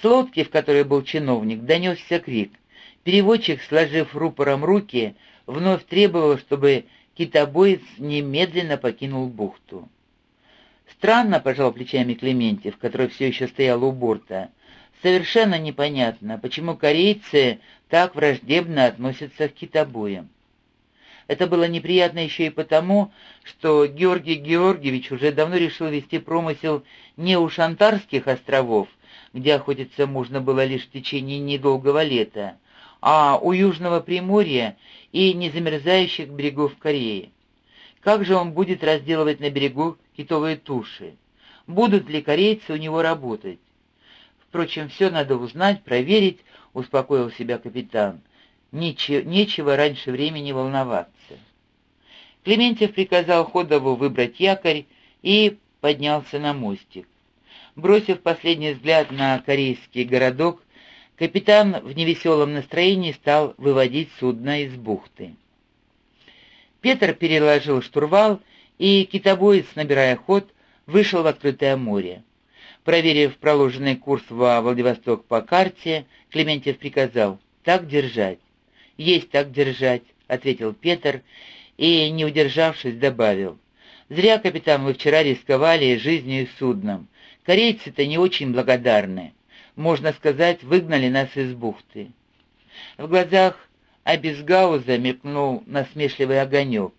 С лодки, в которой был чиновник, донесся крик. Переводчик, сложив рупором руки, вновь требовал, чтобы китобоец немедленно покинул бухту. Странно, пожал плечами Клементьев, который все еще стоял у борта. Совершенно непонятно, почему корейцы так враждебно относятся к китобоям. Это было неприятно еще и потому, что Георгий Георгиевич уже давно решил вести промысел не у Шантарских островов, где охотиться можно было лишь в течение недолгого лета, а у Южного Приморья и незамерзающих берегов Кореи. Как же он будет разделывать на берегу китовые туши? Будут ли корейцы у него работать? Впрочем, все надо узнать, проверить, успокоил себя капитан. Нечего, нечего раньше времени волноваться. Клементьев приказал Ходову выбрать якорь и поднялся на мостик. Бросив последний взгляд на корейский городок, капитан в невеселом настроении стал выводить судно из бухты. Петр переложил штурвал, и китобоец, набирая ход, вышел в открытое море. Проверив проложенный курс во Владивосток по карте, Клементьев приказал «Так держать». «Есть так держать», — ответил Петр, и, не удержавшись, добавил. «Зря, капитан, вы вчера рисковали жизнью и судном. Корейцы-то не очень благодарны. Можно сказать, выгнали нас из бухты». В глазах Абисгауза мелькнул насмешливый огонек.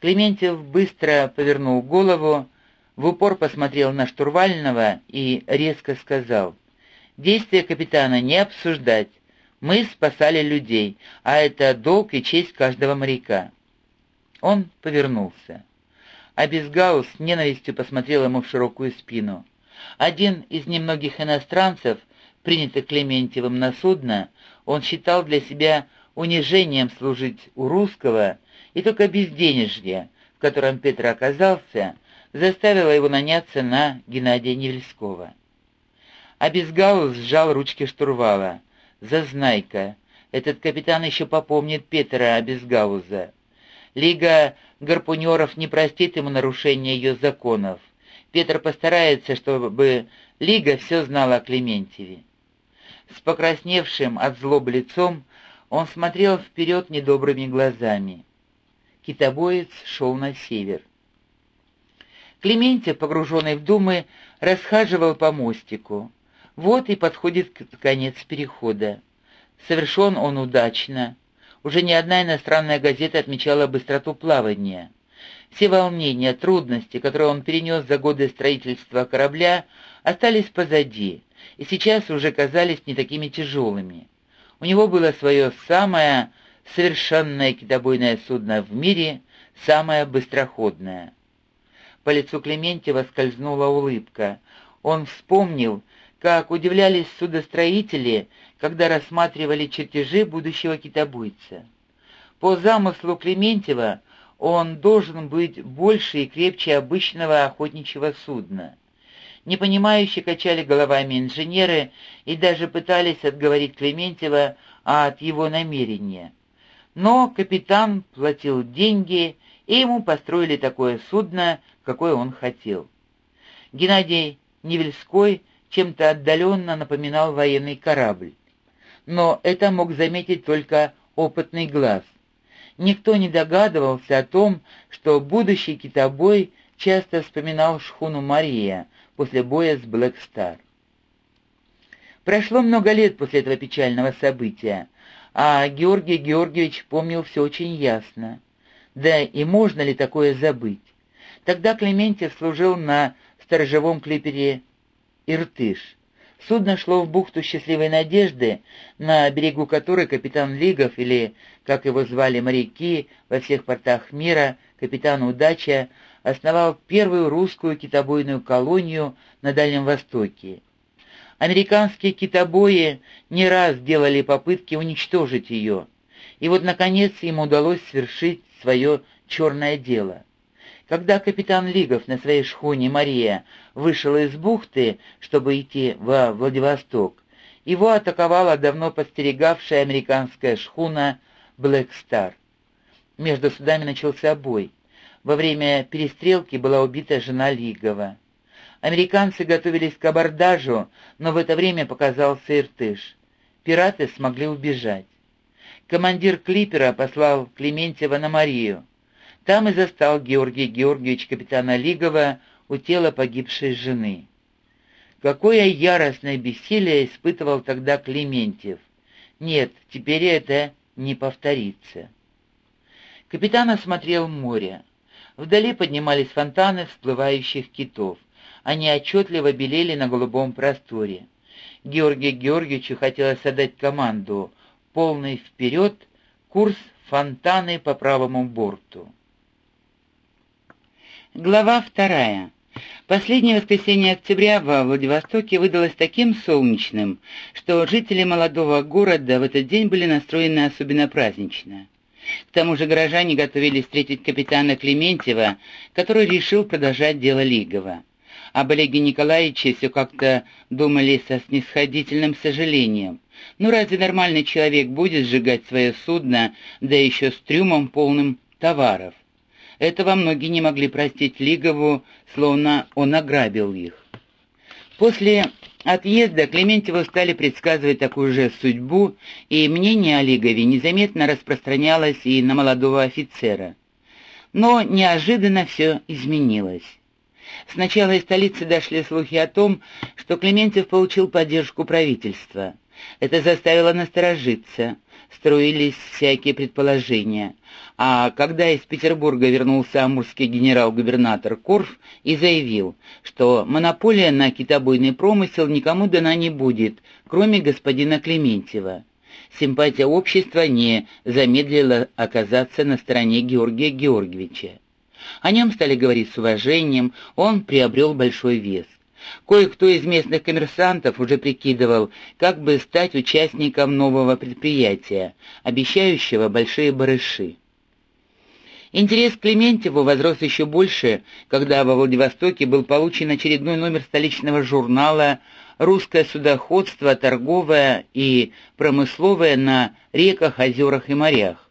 Клементьев быстро повернул голову, в упор посмотрел на штурвального и резко сказал, «Действия капитана не обсуждать. Мы спасали людей, а это долг и честь каждого моряка». Он повернулся. А Безгаус с ненавистью посмотрел ему в широкую спину. Один из немногих иностранцев, принятых Клементьевым на судно, он считал для себя унижением служить у русского, и только безденежье, в котором Петр оказался, заставило его наняться на Геннадия Невельского. А Безгаус сжал ручки штурвала. «Зазнайка! Этот капитан еще попомнит Петра Абезгауза. Лига гарпунеров не простит ему нарушения ее законов. Петр постарается, чтобы Лига все знала о Клементьеве». С покрасневшим от злобы лицом он смотрел вперед недобрыми глазами. Китобоец шел на север. Клементьев, погруженный в думы, расхаживал по мостику. Вот и подходит конец перехода. Совершен он удачно. Уже ни одна иностранная газета отмечала быстроту плавания. Все волнения, трудности, которые он перенес за годы строительства корабля, остались позади, и сейчас уже казались не такими тяжелыми. У него было свое самое совершенное китобойное судно в мире, самое быстроходное. По лицу Клементьева скользнула улыбка. Он вспомнил, как удивлялись судостроители, когда рассматривали чертежи будущего китобойца. По замыслу Клементьева он должен быть больше и крепче обычного охотничьего судна. Непонимающе качали головами инженеры и даже пытались отговорить Клементьева от его намерения. Но капитан платил деньги, и ему построили такое судно, какое он хотел. Геннадий Невельской чем-то отдаленно напоминал военный корабль. Но это мог заметить только опытный глаз. Никто не догадывался о том, что будущий китобой часто вспоминал шхуну Мария, после боя с Блэк Стар. Прошло много лет после этого печального события, а Георгий Георгиевич помнил все очень ясно. Да и можно ли такое забыть? Тогда Клементьев служил на сторожевом клипере «Иртыш». Судно шло в бухту Счастливой Надежды, на берегу которой капитан Лигов, или, как его звали моряки во всех портах мира, капитан Удача, основал первую русскую китобойную колонию на Дальнем Востоке. Американские китобои не раз делали попытки уничтожить ее, и вот, наконец, им удалось свершить свое черное дело. Когда капитан Лигов на своей шхуне «Мария» вышел из бухты, чтобы идти во Владивосток, его атаковала давно подстерегавшая американская шхуна «Блэк Стар». Между судами начался бой. Во время перестрелки была убита жена Лигова. Американцы готовились к абордажу, но в это время показался Иртыш. Пираты смогли убежать. Командир клипера послал Клементьева на Марию. Там и застал Георгий Георгиевич капитана Лигова у тела погибшей жены. Какое яростное бессилие испытывал тогда Клементьев. Нет, теперь это не повторится. Капитан осмотрел море. Вдали поднимались фонтаны всплывающих китов. Они отчетливо белели на голубом просторе. Георгию Георгиевичу хотелось отдать команду «Полный вперед, курс фонтаны по правому борту». Глава вторая. Последнее воскресенье октября во Владивостоке выдалось таким солнечным, что жители молодого города в этот день были настроены особенно празднично. К тому же горожане готовились встретить капитана Клементьева, который решил продолжать дело Лигова. Об Олеге Николаевиче все как-то думали со снисходительным сожалением. Ну разве нормальный человек будет сжигать свое судно, да еще с трюмом полным товаров? Этого многие не могли простить Лигову, словно он ограбил их. После отъезда Клементьеву стали предсказывать такую же судьбу, и мнение о Лигове незаметно распространялось и на молодого офицера. Но неожиданно все изменилось. Сначала из столицы дошли слухи о том, что Клементьев получил поддержку правительства. Это заставило насторожиться, строились всякие предположения. А когда из Петербурга вернулся амурский генерал-губернатор Корф и заявил, что монополия на китобойный промысел никому дана не будет, кроме господина Клементьева. Симпатия общества не замедлила оказаться на стороне Георгия Георгиевича. О нем стали говорить с уважением, он приобрел большой вес. Кое-кто из местных коммерсантов уже прикидывал, как бы стать участником нового предприятия, обещающего большие барыши. Интерес к Клементьеву возрос еще больше, когда во Владивостоке был получен очередной номер столичного журнала «Русское судоходство, торговое и промысловое на реках, озерах и морях».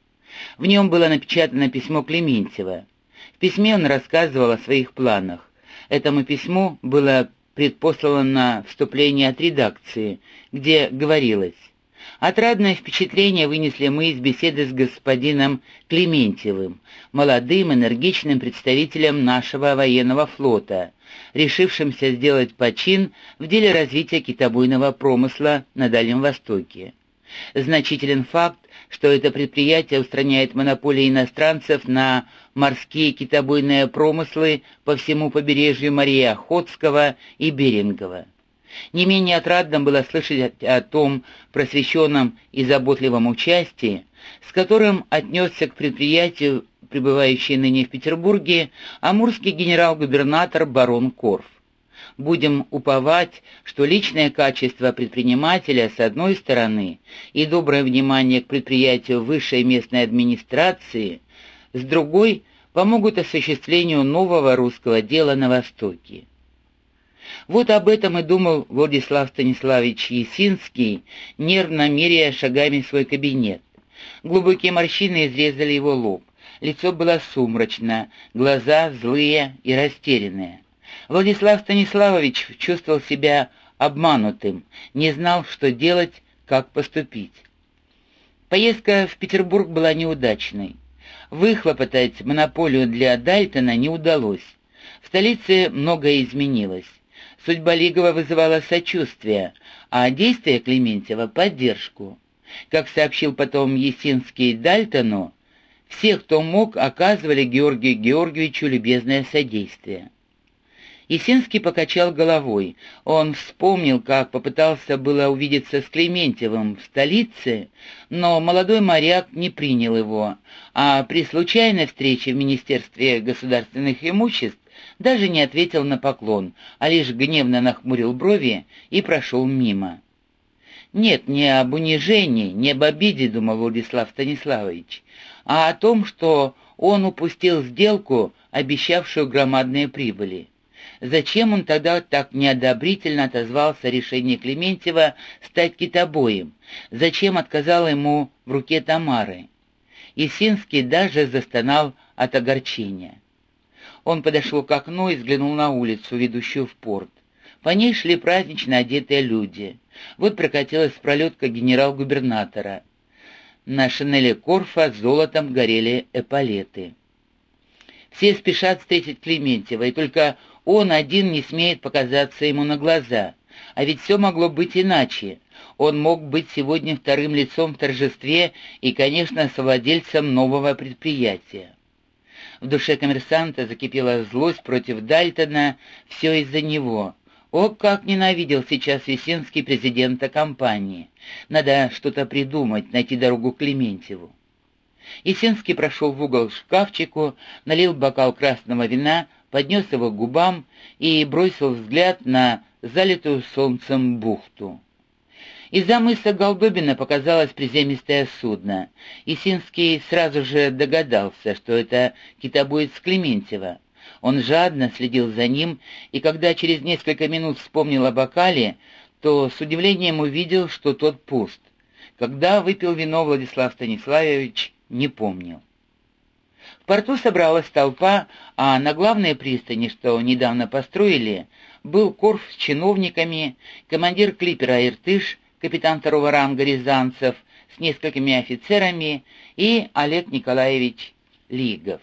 В нем было напечатано письмо Клементьева. В письме он рассказывал о своих планах. Этому письму было предпослано вступление от редакции, где говорилось Отрадное впечатление вынесли мы из беседы с господином Клементьевым, молодым энергичным представителем нашего военного флота, решившимся сделать почин в деле развития китобойного промысла на Дальнем Востоке. Значителен факт, что это предприятие устраняет монополии иностранцев на морские китобойные промыслы по всему побережью Марии Охотского и Берингова. Не менее отрадным было слышать о том просвещенном и заботливом участии, с которым отнесся к предприятию, пребывающий ныне в Петербурге, амурский генерал-губернатор барон Корф. Будем уповать, что личное качество предпринимателя с одной стороны и доброе внимание к предприятию высшей местной администрации с другой помогут осуществлению нового русского дела на Востоке. Вот об этом и думал Владислав Станиславович Есинский, нервно меряя шагами свой кабинет. Глубокие морщины изрезали его лоб. Лицо было сумрачно, глаза злые и растерянные. Владислав Станиславович чувствовал себя обманутым, не знал, что делать, как поступить. Поездка в Петербург была неудачной. Выхлопотать монополию для Дальтона не удалось. В столице многое изменилось. Судьба Лигова вызывала сочувствие, а действия Клементьева — поддержку. Как сообщил потом Есинский Дальтону, все, кто мог, оказывали Георгию Георгиевичу любезное содействие. Есинский покачал головой. Он вспомнил, как попытался было увидеться с Клементьевым в столице, но молодой моряк не принял его, а при случайной встрече в Министерстве государственных имуществ даже не ответил на поклон, а лишь гневно нахмурил брови и прошел мимо. Нет, не об унижении, не об обиде, думал Владислав Станиславович, а о том, что он упустил сделку, обещавшую громадные прибыли. Зачем он тогда так неодобрительно отозвался о решении Клементьева стать китобоем? Зачем отказал ему в руке Тамары? Исинский даже застонал от огорчения. Он подошел к окну и взглянул на улицу, ведущую в порт. По ней шли празднично одетые люди. Вот прокатилась пролетка генерал-губернатора. На шинели Корфа золотом горели эполеты. Все спешат встретить Клементьева, и только он один не смеет показаться ему на глаза. А ведь все могло быть иначе. Он мог быть сегодня вторым лицом в торжестве и, конечно, совладельцем нового предприятия. В душе коммерсанта закипела злость против Дальтона, все из-за него. О, как ненавидел сейчас Весенский президента компании. Надо что-то придумать, найти дорогу к Клементьеву. Есинский прошел в угол к шкафчику, налил бокал красного вина, поднес его к губам и бросил взгляд на залитую солнцем бухту. Из-за мыса Голдобина показалось приземистое судно. Исинский сразу же догадался, что это китобоец Клементьева. Он жадно следил за ним, и когда через несколько минут вспомнил о бокале, то с удивлением увидел, что тот пуст. Когда выпил вино Владислав Станиславович, не помнил. В порту собралась толпа, а на главной пристани, что недавно построили, был Корф с чиновниками, командир клипера «Иртыш», капитан второго ранга Рязанцев с несколькими офицерами и Олег Николаевич Лигов.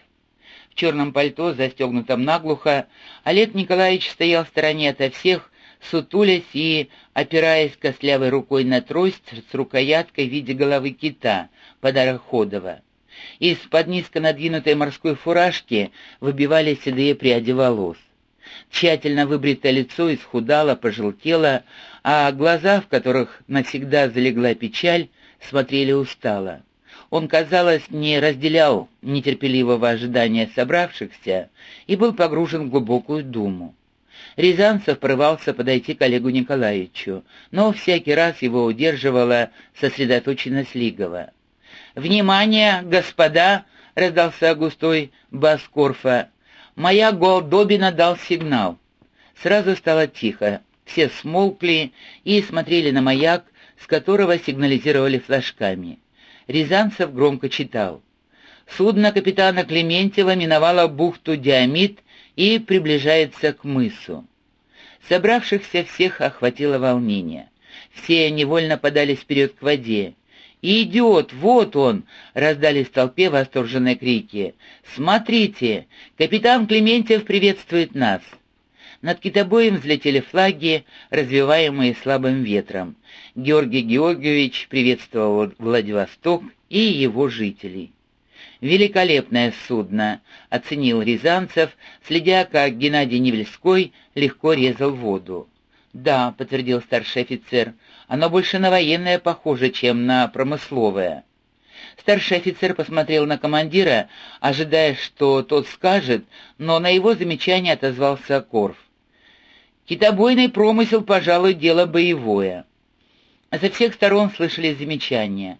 В черном пальто, застегнутом наглухо, Олег Николаевич стоял в стороне ото всех, сутулясь и опираясь костлявой рукой на трость с рукояткой в виде головы кита, подарок Ходова. Из-под низко надвинутой морской фуражки выбивались седые пряди волос. Тщательно выбритое лицо исхудало, пожелтело, а глаза, в которых навсегда залегла печаль, смотрели устало. Он, казалось, не разделял нетерпеливого ожидания собравшихся и был погружен в глубокую думу. Рязанцев порывался подойти к Олегу Николаевичу, но всякий раз его удерживала сосредоточенность Лигова. «Внимание, господа!» — раздался густой бас Корфа. «Моя Голдобина дал сигнал». Сразу стало тихо, все смолкли и смотрели на маяк, с которого сигнализировали флажками. Рязанцев громко читал. Судно капитана Клементьева миновало бухту Диамид и приближается к мысу. Собравшихся всех охватило волнение. Все невольно подались вперед к воде. «Идет! Вот он!» — раздались в толпе восторженные крики. «Смотрите! Капитан Клементьев приветствует нас!» Над китобоем взлетели флаги, развиваемые слабым ветром. Георгий Георгиевич приветствовал Владивосток и его жителей. «Великолепное судно», — оценил Рязанцев, следя, как Геннадий Невельской легко резал воду. «Да», — подтвердил старший офицер, — «оно больше на военное похоже, чем на промысловое». Старший офицер посмотрел на командира, ожидая, что тот скажет, но на его замечание отозвался Корф. Китобойный промысел, пожалуй, дело боевое. Со всех сторон слышались замечания.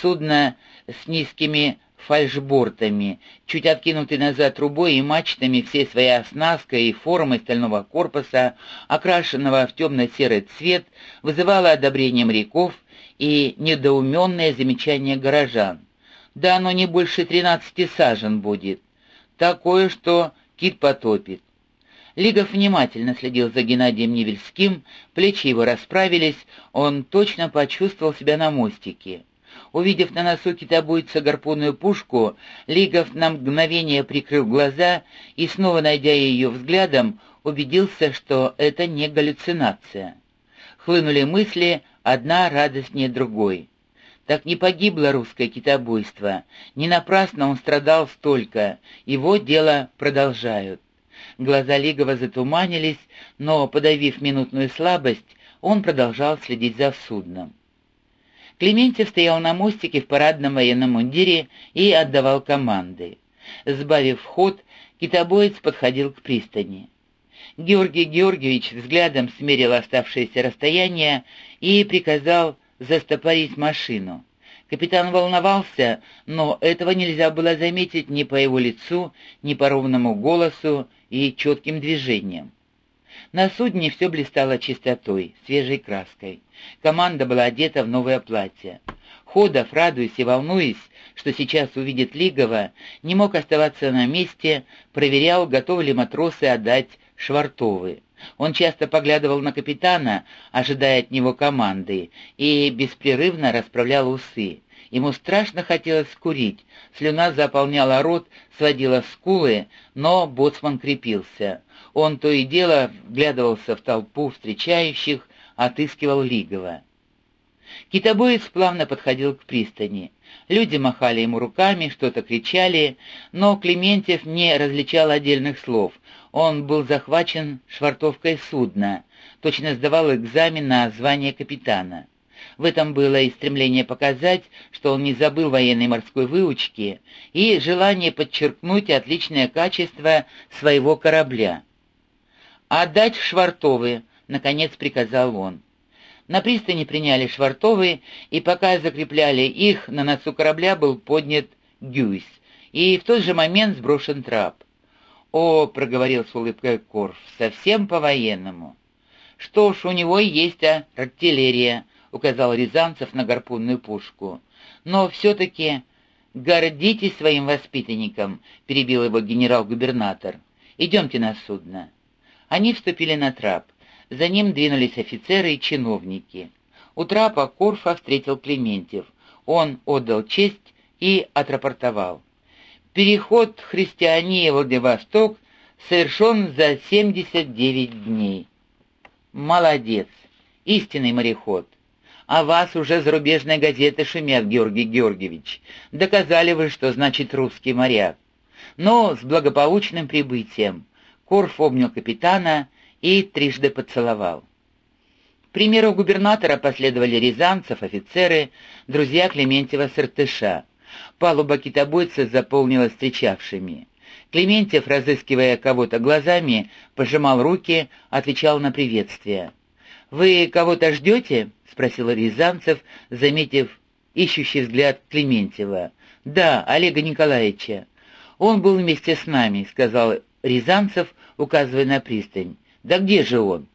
Судно с низкими фальшбортами, чуть откинутый назад трубой и мачтами всей своей оснасткой и формой стального корпуса, окрашенного в темно-серый цвет, вызывало одобрение моряков и недоуменное замечание горожан. Да оно не больше тринадцати сажен будет. Такое, что кит потопит. Лигов внимательно следил за Геннадием Невельским, плечи его расправились, он точно почувствовал себя на мостике. Увидев на носу китобойца гарпунную пушку, Лигов на мгновение прикрыл глаза и, снова найдя ее взглядом, убедился, что это не галлюцинация. Хлынули мысли, одна радостнее другой. Так не погибло русское китобойство, не напрасно он страдал столько, его дело продолжают. Глаза Лигова затуманились, но, подавив минутную слабость, он продолжал следить за судном. Клементьев стоял на мостике в парадном военном мундире и отдавал команды. Сбавив ход, китобоец подходил к пристани. Георгий Георгиевич взглядом смерил оставшееся расстояние и приказал застопорить машину. Капитан волновался, но этого нельзя было заметить ни по его лицу, ни по ровному голосу и четким движениям. На судне все блистало чистотой, свежей краской. Команда была одета в новое платье. Ходов, радуясь и волнуясь, что сейчас увидит Лигова, не мог оставаться на месте, проверял, готовы ли матросы отдать швартовы. Он часто поглядывал на капитана, ожидая от него команды, и беспрерывно расправлял усы. Ему страшно хотелось курить, слюна заполняла рот, сводила скулы, но боцман крепился. Он то и дело вглядывался в толпу встречающих, отыскивал Лигова. Китобоец плавно подходил к пристани. Люди махали ему руками, что-то кричали, но Клементьев не различал отдельных слов. Он был захвачен швартовкой судна, точно сдавал экзамен на звание капитана. В этом было и стремление показать, что он не забыл военной морской выучки, и желание подчеркнуть отличное качество своего корабля. «Отдать швартовы», — наконец приказал он. На пристани приняли швартовы, и пока закрепляли их, на носу корабля был поднят гюйс, и в тот же момент сброшен трап. «О», — проговорил с улыбкой Корф, — «совсем по-военному». «Что ж, у него есть артиллерия», — указал Рязанцев на гарпунную пушку. «Но все-таки гордитесь своим воспитанником», — перебил его генерал-губернатор. «Идемте на судно». Они вступили на трап. За ним двинулись офицеры и чиновники. У трапа Корфа встретил Клементьев. Он отдал честь и отрапортовал. Переход христиане Владивосток совершен за 79 дней. Молодец, истинный мореход. А вас уже зарубежные газеты шумят, Георгий Георгиевич. Доказали вы, что значит русский моряк. Но с благополучным прибытием. Корф обнял капитана и трижды поцеловал. К примеру губернатора последовали рязанцев, офицеры, друзья Клементьева Сыртыша. Палуба китобойца заполнилась встречавшими. Клементьев, разыскивая кого-то глазами, пожимал руки, отвечал на приветствие. «Вы кого-то ждете?» — спросил Рязанцев, заметив ищущий взгляд Клементьева. «Да, Олега Николаевича. Он был вместе с нами», — сказал Рязанцев, указывая на пристань. «Да где же он?»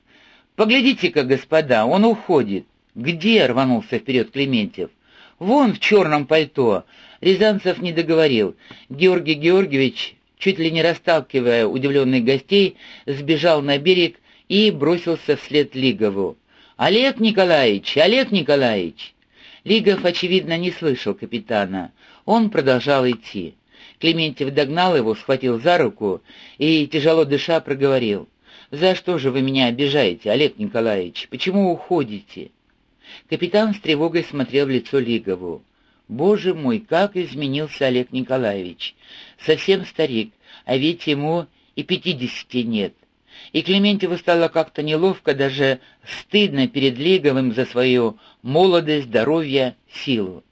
«Поглядите-ка, господа, он уходит». «Где?» — рванулся вперед Клементьев. «Вон в черном пальто». Рязанцев не договорил. Георгий Георгиевич, чуть ли не расталкивая удивленных гостей, сбежал на берег и бросился вслед Лигову. «Олег Николаевич! Олег Николаевич!» Лигов, очевидно, не слышал капитана. Он продолжал идти. Клементьев догнал его, схватил за руку и, тяжело дыша, проговорил. «За что же вы меня обижаете, Олег Николаевич? Почему уходите?» Капитан с тревогой смотрел в лицо Лигову. «Боже мой, как изменился Олег Николаевич! Совсем старик, а ведь ему и пятидесяти нет». И Клементьеву стало как-то неловко, даже стыдно перед Лиговым за свою молодость, здоровье, силу.